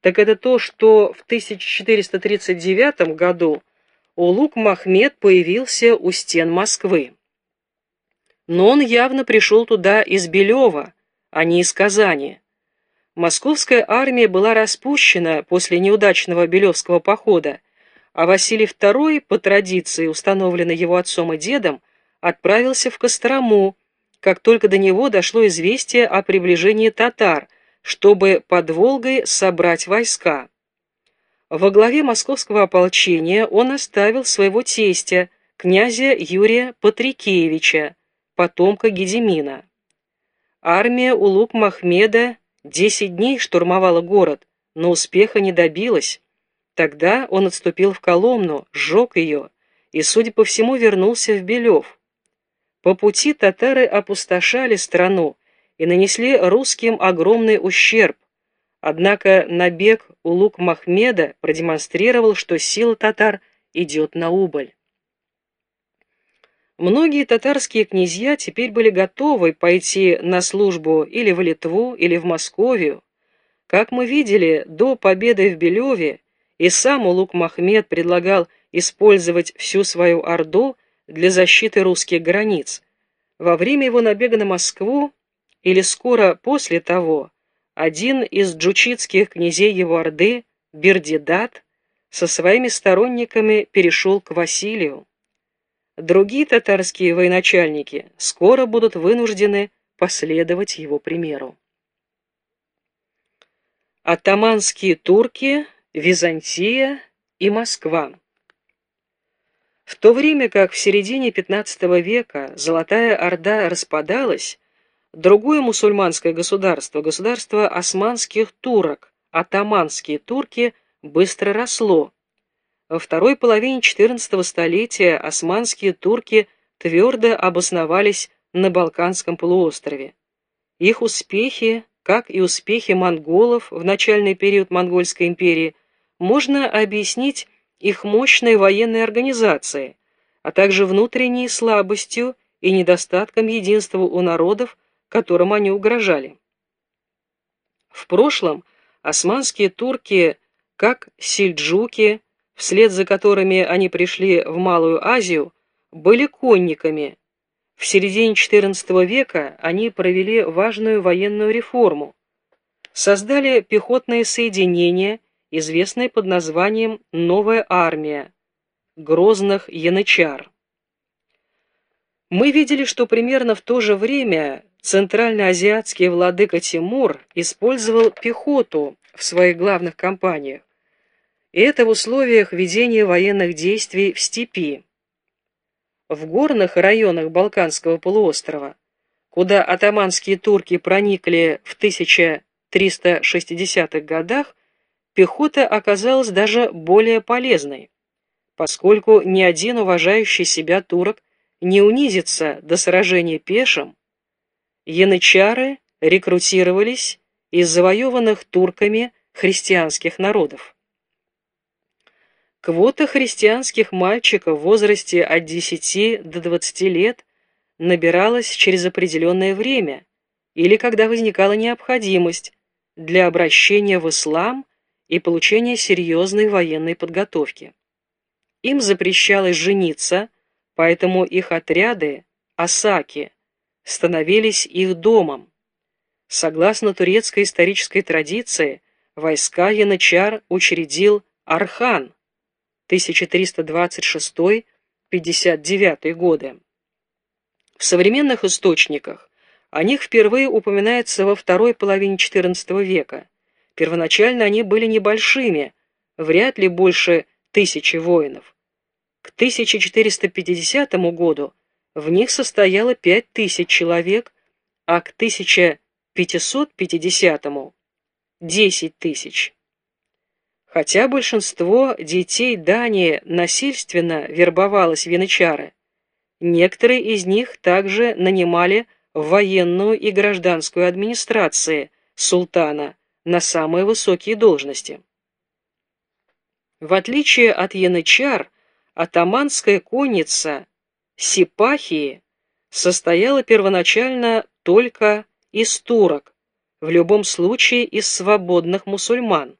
так это то, что в 1439 году Улук Махмед появился у стен Москвы. Но он явно пришел туда из Белева, а не из Казани. Московская армия была распущена после неудачного Белевского похода, а Василий II, по традиции, установленной его отцом и дедом, отправился в Кострому, как только до него дошло известие о приближении татар, чтобы под Волгой собрать войска. Во главе московского ополчения он оставил своего тестя, князя Юрия Патрикеевича, потомка Гедемина. Армия Улук Махмеда десять дней штурмовала город, но успеха не добилась. Тогда он отступил в Коломну, сжег ее и, судя по всему, вернулся в Белев. По пути татары опустошали страну и нанесли русским огромный ущерб. Однако набег Улук Махмеда продемонстрировал, что сила татар идет на убыль. Многие татарские князья теперь были готовы пойти на службу или в Литву, или в Московию. Как мы видели, до победы в Белеве и сам Улук Махмед предлагал использовать всю свою орду для защиты русских границ. Во время его набега на Москву или скоро после того, один из джучитских князей его орды, Бердидат, со своими сторонниками перешел к Василию. Другие татарские военачальники скоро будут вынуждены последовать его примеру. Атаманские турки, Византия и Москва В то время как в середине XV века Золотая Орда распадалась, другое мусульманское государство, государство османских турок, атаманские турки, быстро росло, во второй половине XIV столетия османские турки твердо обосновались на Балканском полуострове. Их успехи, как и успехи монголов в начальный период Монгольской империи, можно объяснить их мощной военной организацией, а также внутренней слабостью и недостатком единства у народов, которым они угрожали. В прошлом османские турки, как сельджуки, вслед за которыми они пришли в Малую Азию, были конниками. В середине XIV века они провели важную военную реформу. Создали пехотное соединение, известное под названием «Новая армия» грозных янычар. Мы видели, что примерно в то же время центральноазиатский владыка Тимур использовал пехоту в своих главных кампаниях, и это в условиях ведения военных действий в степи. В горных районах Балканского полуострова, куда атаманские турки проникли в 1360-х годах, пехота оказалась даже более полезной, поскольку ни один уважающий себя турок не унизится до сражения пешим, янычары рекрутировались из завоеванных турками христианских народов. Квота христианских мальчиков в возрасте от 10 до 20 лет набиралась через определенное время или когда возникала необходимость для обращения в ислам и получения серьезной военной подготовки. Им запрещалось жениться, поэтому их отряды, асаки, становились их домом. Согласно турецкой исторической традиции, войска янычар учредил Архан – 1326-59 годы. В современных источниках о них впервые упоминается во второй половине XIV века. Первоначально они были небольшими, вряд ли больше тысячи воинов. К 1450 году в них состояло 5000 человек, а к 1550 – 10 тысяч. Хотя большинство детей Дании насильственно вербовалось в янычары, некоторые из них также нанимали военную и гражданскую администрации султана на самые высокие должности. В отличие от янычар, атаманская конница Сипахии состояла первоначально только из турок, в любом случае из свободных мусульман.